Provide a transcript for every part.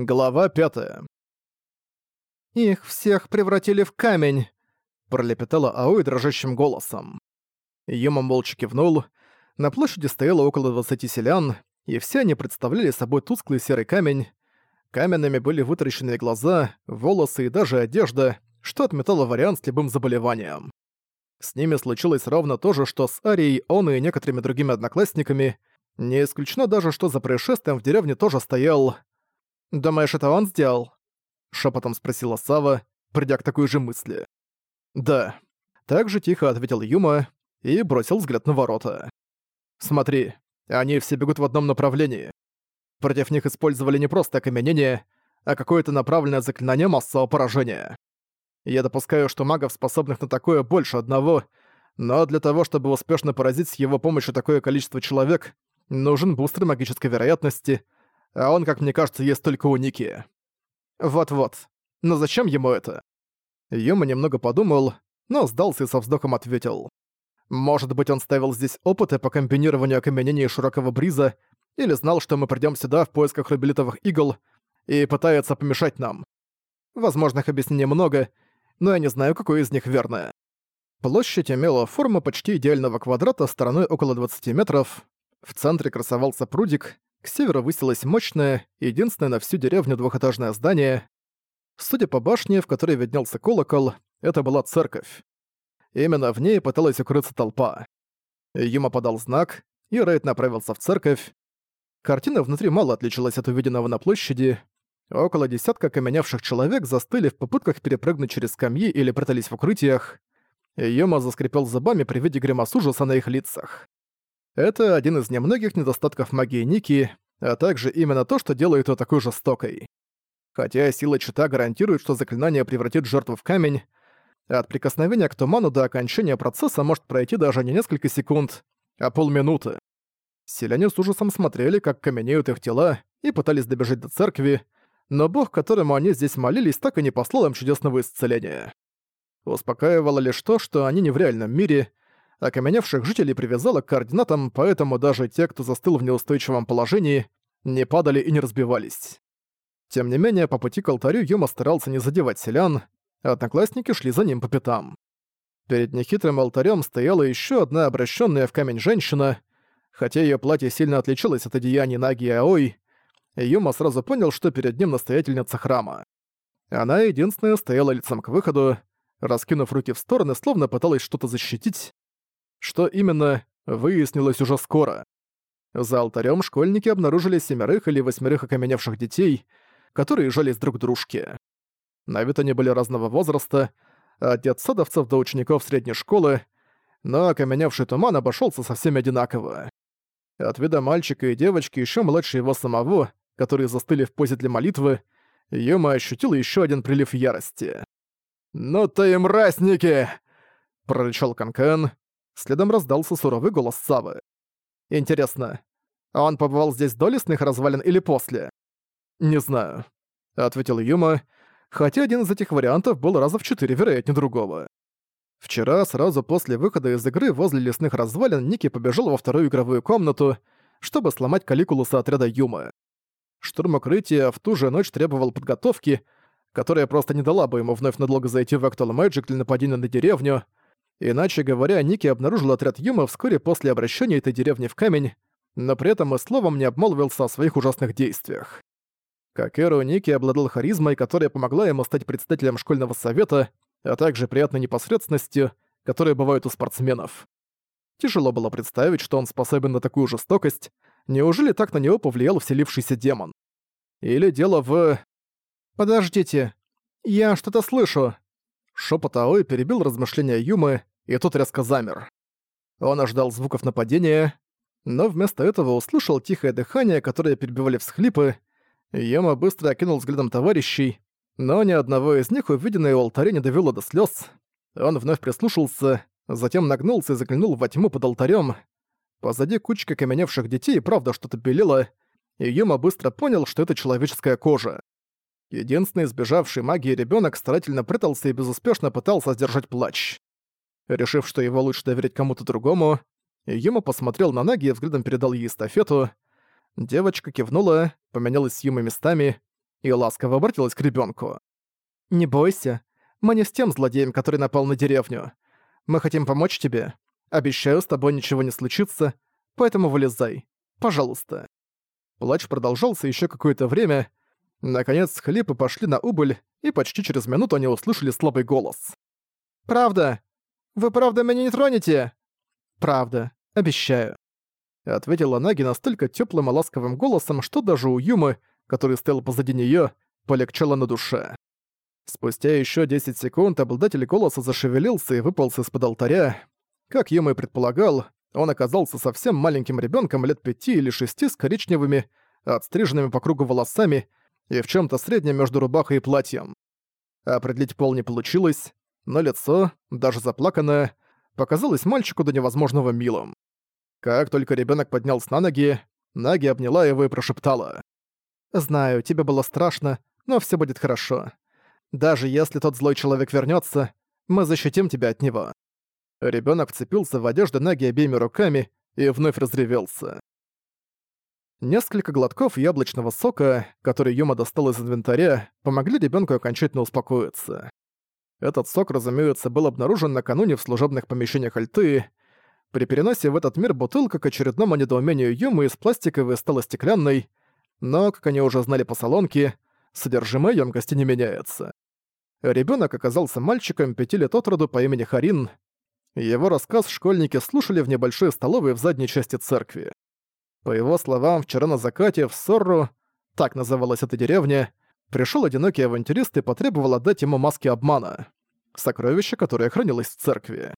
Глава пятая. «Их всех превратили в камень!» — пролепетала Аой дрожащим голосом. Юма молча кивнул. На площади стояло около двадцати селян, и все они представляли собой тусклый серый камень. Каменными были вытаращенные глаза, волосы и даже одежда, что отметало вариант с любым заболеванием. С ними случилось ровно то же, что с Арией, он и некоторыми другими одноклассниками. Не исключено даже, что за происшествием в деревне тоже стоял «Думаешь, это он сделал?» — шепотом спросила Сава, придя к такой же мысли. «Да». Так же тихо ответил Юма и бросил взгляд на ворота. «Смотри, они все бегут в одном направлении. Против них использовали не просто окаменение, а какое-то направленное заклинание массового поражения. Я допускаю, что магов, способных на такое, больше одного, но для того, чтобы успешно поразить с его помощью такое количество человек, нужен бустер магической вероятности — а он, как мне кажется, есть только у Ники. Вот-вот. Но зачем ему это? Юма немного подумал, но сдался и со вздохом ответил. Может быть, он ставил здесь опыты по комбинированию окаменения широкого бриза или знал, что мы придём сюда в поисках рубелитовых игл и пытается помешать нам. Возможных объяснений много, но я не знаю, какое из них верное. Площадь имела форму почти идеального квадрата стороной около 20 метров. В центре красовался прудик, к северу высилось мощное, единственное на всю деревню двухэтажное здание. Судя по башне, в которой виднелся колокол, это была церковь. Именно в ней пыталась укрыться толпа. Юма подал знак, и Рейд направился в церковь. Картина внутри мало отличалась от увиденного на площади. Около десятка каменявших человек застыли в попытках перепрыгнуть через скамьи или прятались в укрытиях. Юма заскрипел зубами при виде гримас ужаса на их лицах. Это один из немногих недостатков магии Ники, а также именно то, что делает ее такой жестокой. Хотя сила чита гарантирует, что заклинание превратит жертву в камень, от прикосновения к туману до окончания процесса может пройти даже не несколько секунд, а полминуты. Селяне с ужасом смотрели, как каменеют их тела, и пытались добежать до церкви, но бог, которому они здесь молились, так и не послал им чудесного исцеления. Успокаивало лишь то, что они не в реальном мире, окаменевших жителей привязало к координатам, поэтому даже те, кто застыл в неустойчивом положении, не падали и не разбивались. Тем не менее, по пути к алтарю Юма старался не задевать селян, а одноклассники шли за ним по пятам. Перед нехитрым алтарем стояла еще одна обращенная в камень женщина, хотя ее платье сильно отличалось от одеяний Наги и Аой, Юма сразу понял, что перед ним настоятельница храма. Она единственная стояла лицом к выходу, раскинув руки в стороны, словно пыталась что-то защитить, что именно, выяснилось уже скоро. За алтарем школьники обнаружили семерых или восьмерых окаменевших детей, которые жались друг дружке. На вид они были разного возраста, от детсадовцев до учеников средней школы, но окаменевший туман обошелся со всеми одинаково. От вида мальчика и девочки, еще младше его самого, которые застыли в позе для молитвы, Юма ощутил еще один прилив ярости. «Ну ты и мразники!» — прорычал Канкан, Следом раздался суровый голос Савы. «Интересно, он побывал здесь до лесных развалин или после?» «Не знаю», — ответил Юма, хотя один из этих вариантов был раза в четыре вероятнее другого. Вчера, сразу после выхода из игры возле лесных развалин, Ники побежал во вторую игровую комнату, чтобы сломать каликулуса отряда Юмы. Штурм укрытия в ту же ночь требовал подготовки, которая просто не дала бы ему вновь надлого зайти в Actual Magic для нападения на деревню, Иначе говоря, Ники обнаружил отряд Юма вскоре после обращения этой деревни в камень, но при этом и словом не обмолвился о своих ужасных действиях. Как Ники обладал харизмой, которая помогла ему стать председателем школьного совета, а также приятной непосредственностью, которая бывает у спортсменов. Тяжело было представить, что он способен на такую жестокость. Неужели так на него повлиял вселившийся демон? Или дело в... «Подождите, я что-то слышу!» Шепот Аой перебил размышления Юмы, и тот резко замер. Он ожидал звуков нападения, но вместо этого услышал тихое дыхание, которое перебивали всхлипы. Юма быстро окинул взглядом товарищей, но ни одного из них увиденное у алтаря не довело до слез. Он вновь прислушался, затем нагнулся и заглянул во тьму под алтарем. Позади кучка каменевших детей правда что-то белело, и Юма быстро понял, что это человеческая кожа. Единственный избежавший магии ребенок старательно прятался и безуспешно пытался сдержать плач. Решив, что его лучше доверить кому-то другому, Юма посмотрел на Наги и взглядом передал ей эстафету. Девочка кивнула, поменялась с Юмой местами, и ласково обратилась к ребенку. «Не бойся, мы не с тем злодеем, который напал на деревню. Мы хотим помочь тебе. Обещаю, с тобой ничего не случится, поэтому вылезай. Пожалуйста». Плач продолжался еще какое-то время. Наконец, хлипы пошли на убыль, и почти через минуту они услышали слабый голос. «Правда! Вы правда меня не тронете?» «Правда. Обещаю», — ответила Наги настолько теплым и ласковым голосом, что даже у Юмы, который стоял позади нее, полегчало на душе. Спустя еще 10 секунд обладатель голоса зашевелился и выполз из-под алтаря. Как Юма и предполагал, он оказался совсем маленьким ребенком лет пяти или шести с коричневыми, отстриженными по кругу волосами и в чем то среднем между рубахой и платьем. Определить пол не получилось, но лицо, даже заплаканное, показалось мальчику до невозможного милым. Как только ребенок поднялся на ноги, Наги обняла его и прошептала. «Знаю, тебе было страшно, но все будет хорошо. Даже если тот злой человек вернется, мы защитим тебя от него». Ребенок вцепился в одежду Наги обеими руками и вновь разревелся. Несколько глотков яблочного сока, который Юма достал из инвентаря, помогли ребенку окончательно успокоиться. Этот сок, разумеется, был обнаружен накануне в служебных помещениях Альты. При переносе в этот мир бутылка к очередному недоумению Юмы из пластиковой стала стеклянной, но, как они уже знали по салонке, содержимое емкости не меняется. Ребенок оказался мальчиком пяти лет от роду по имени Харин. Его рассказ школьники слушали в небольшой столовой в задней части церкви. По его словам, вчера на закате в Сорру, так называлась эта деревня, пришел одинокий авантюрист и потребовал отдать ему маски обмана, сокровище, которое хранилось в церкви.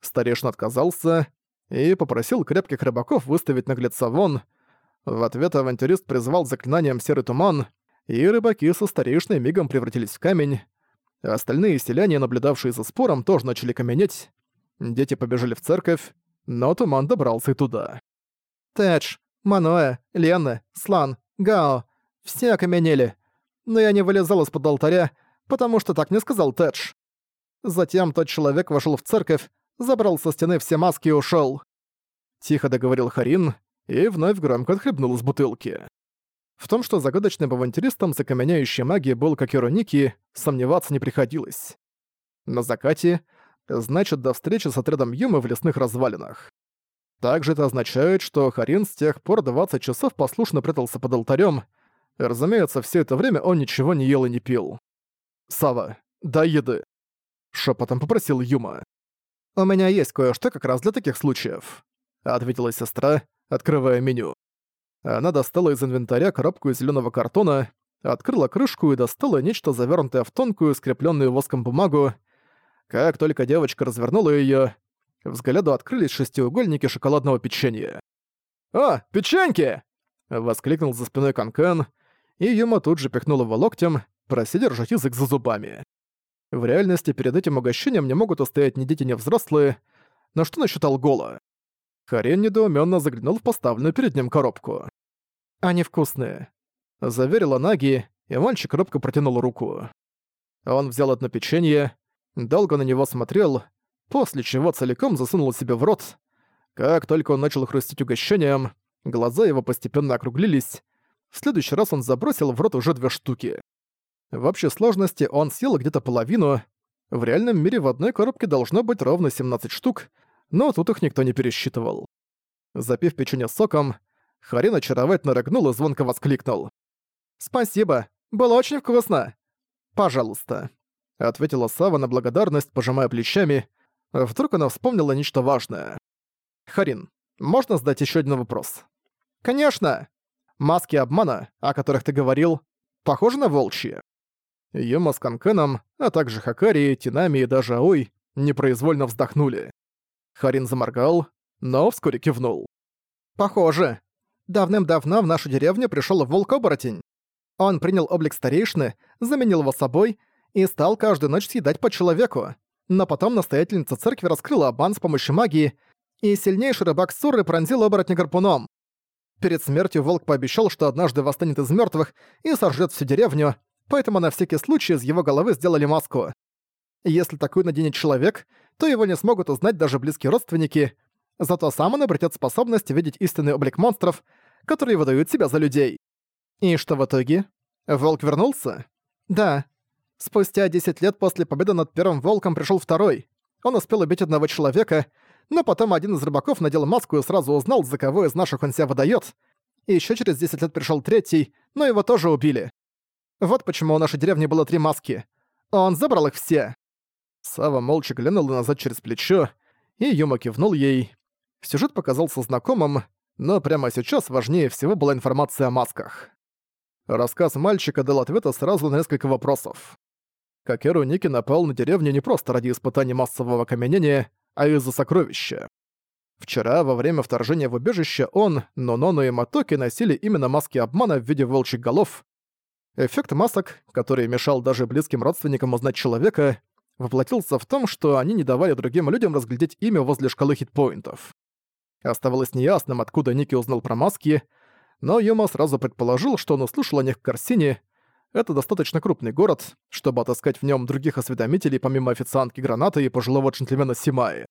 Старешин отказался и попросил крепких рыбаков выставить наглеца вон. В ответ авантюрист призвал заклинанием серый туман, и рыбаки со старейшиной мигом превратились в камень. Остальные селяне, наблюдавшие за спором, тоже начали каменеть. Дети побежали в церковь, но туман добрался и туда. Тэдж, Маноэ, Лена, Слан, Гао — все окаменели но я не вылезал из-под алтаря, потому что так мне сказал Тэдж. Затем тот человек вошел в церковь, забрал со стены все маски и ушел. Тихо договорил Харин и вновь громко отхлебнул из бутылки. В том, что загадочным авантюристом закаменяющей магии был как Ники, сомневаться не приходилось. На закате значит до встречи с отрядом Юмы в лесных развалинах. Также это означает, что Харин с тех пор 20 часов послушно прятался под алтарем, Разумеется, все это время он ничего не ел и не пил. «Сава, дай еды!» Шепотом попросил Юма. «У меня есть кое-что как раз для таких случаев», — ответила сестра, открывая меню. Она достала из инвентаря коробку из зеленого картона, открыла крышку и достала нечто завернутое в тонкую, скрепленную воском бумагу. Как только девочка развернула ее, взгляду открылись шестиугольники шоколадного печенья. «О, печеньки!» — воскликнул за спиной Канкан, и Юма тут же пихнул его локтем, прося держать язык за зубами. В реальности перед этим угощением не могут устоять ни дети, ни взрослые, но что насчет Алгола? Харен недоуменно заглянул в поставленную перед ним коробку. «Они вкусные», — заверила Наги, и мальчик робко протянул руку. Он взял одно печенье, долго на него смотрел, после чего целиком засунул себе в рот. Как только он начал хрустеть угощением, глаза его постепенно округлились, в следующий раз он забросил в рот уже две штуки. В общей сложности он съел где-то половину. В реальном мире в одной коробке должно быть ровно 17 штук, но тут их никто не пересчитывал. Запив печенье соком, Харин очаровательно рыгнул и звонко воскликнул. «Спасибо, было очень вкусно!» «Пожалуйста», — ответила Сава на благодарность, пожимая плечами. Вдруг она вспомнила нечто важное. «Харин, можно задать еще один вопрос?» «Конечно!» Маски обмана, о которых ты говорил, похожи на волчьи. Юма с Канкеном, а также Хакари, Тинами и даже Аой непроизвольно вздохнули. Харин заморгал, но вскоре кивнул. «Похоже. Давным-давно в нашу деревню пришёл волк-оборотень. Он принял облик старейшины, заменил его собой и стал каждую ночь съедать по человеку. Но потом настоятельница церкви раскрыла обман с помощью магии, и сильнейший рыбак Сурры пронзил оборотня гарпуном. Перед смертью волк пообещал, что однажды восстанет из мертвых и сожжет всю деревню, поэтому на всякий случай из его головы сделали маску. Если такую наденет человек, то его не смогут узнать даже близкие родственники, зато сам он обретет способность видеть истинный облик монстров, которые выдают себя за людей. И что в итоге? Волк вернулся? Да. Спустя 10 лет после победы над первым волком пришел второй. Он успел убить одного человека, но потом один из рыбаков надел маску и сразу узнал, за кого из наших он себя выдает. И еще через 10 лет пришел третий, но его тоже убили. Вот почему у нашей деревни было три маски. Он забрал их все. Сава молча глянула назад через плечо, и Юма кивнул ей. Сюжет показался знакомым, но прямо сейчас важнее всего была информация о масках. Рассказ мальчика дал ответы сразу на несколько вопросов. Какеру Ники напал на деревню не просто ради испытаний массового каменения, а из-за сокровища. Вчера, во время вторжения в убежище, он, Нонону и Матоки носили именно маски обмана в виде волчьих голов. Эффект масок, который мешал даже близким родственникам узнать человека, воплотился в том, что они не давали другим людям разглядеть имя возле шкалы хитпоинтов. Оставалось неясным, откуда Ники узнал про маски, но Юма сразу предположил, что он услышал о них в Корсине. Это достаточно крупный город, чтобы отыскать в нем других осведомителей помимо официантки Гранаты и пожилого джентльмена Симаи.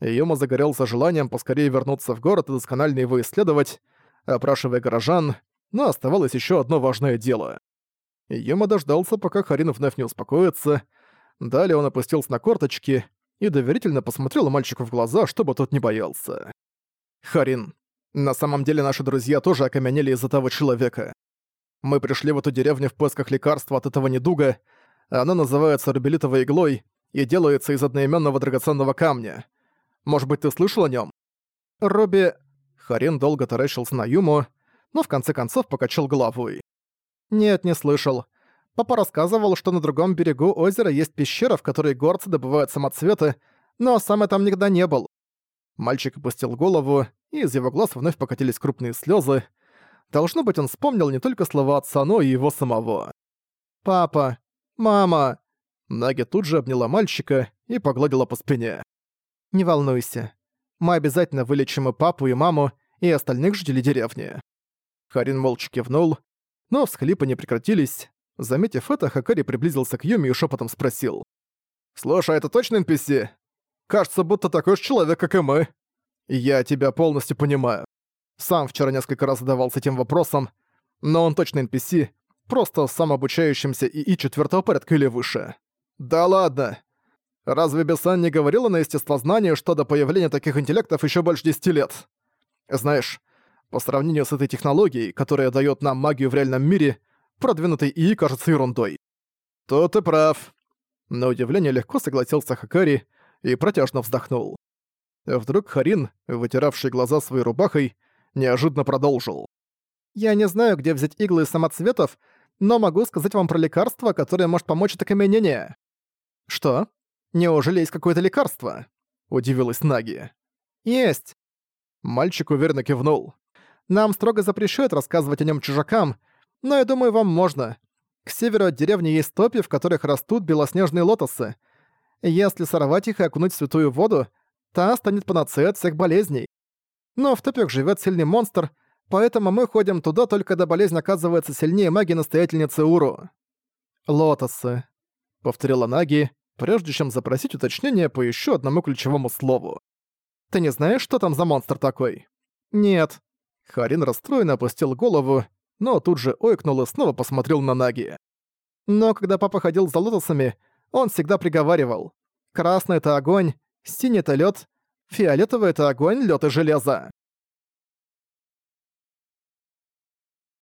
Юма загорелся желанием поскорее вернуться в город и досконально его исследовать, опрашивая горожан, но оставалось еще одно важное дело. Юма дождался, пока Харин вновь не успокоится, далее он опустился на корточки и доверительно посмотрел мальчику в глаза, чтобы тот не боялся. «Харин, на самом деле наши друзья тоже окаменели из-за того человека. Мы пришли в эту деревню в поисках лекарства от этого недуга. Оно называется рубелитовой иглой и делается из одноименного драгоценного камня. Может быть, ты слышал о нем? Робби... Харин долго таращился на Юму, но в конце концов покачал головой. «Нет, не слышал. Папа рассказывал, что на другом берегу озера есть пещера, в которой горцы добывают самоцветы, но сам я там никогда не был». Мальчик опустил голову, и из его глаз вновь покатились крупные слезы. Должно быть, он вспомнил не только слова отца, но и его самого. «Папа! Мама!» Наги тут же обняла мальчика и погладила по спине. «Не волнуйся. Мы обязательно вылечим и папу, и маму, и остальных жителей деревни». Харин молча кивнул, но всхлипы не прекратились. Заметив это, Хакари приблизился к Юми и шепотом спросил. «Слушай, это точно NPC? Кажется, будто такой же человек, как и мы». «Я тебя полностью понимаю. Сам вчера несколько раз задавался этим вопросом, но он точно NPC, просто самообучающимся ИИ четвертого порядка или выше». «Да ладно! Разве Бессан не говорила на естествознании, что до появления таких интеллектов еще больше десяти лет? Знаешь, по сравнению с этой технологией, которая дает нам магию в реальном мире, продвинутый ИИ кажется ерундой. То ты прав. На удивление легко согласился Хакари и протяжно вздохнул. Вдруг Харин, вытиравший глаза своей рубахой, неожиданно продолжил. «Я не знаю, где взять иглы из самоцветов, но могу сказать вам про лекарство, которое может помочь от окаменения». «Что? Неужели есть какое-то лекарство?» — удивилась Наги. «Есть». Мальчик уверенно кивнул. «Нам строго запрещают рассказывать о нем чужакам, но я думаю, вам можно. К северу от деревни есть топи, в которых растут белоснежные лотосы. Если сорвать их и окунуть в святую воду, та станет панацеей от всех болезней. Но в топях живет сильный монстр, поэтому мы ходим туда только когда болезнь оказывается сильнее магии настоятельницы Уру. «Лотосы», — повторила Наги, прежде чем запросить уточнение по еще одному ключевому слову. «Ты не знаешь, что там за монстр такой?» «Нет». Харин расстроенно опустил голову, но тут же ойкнул и снова посмотрел на Наги. Но когда папа ходил за лотосами, он всегда приговаривал. «Красный — это огонь, Синий — это лед, фиолетовый — это огонь, лед и железо.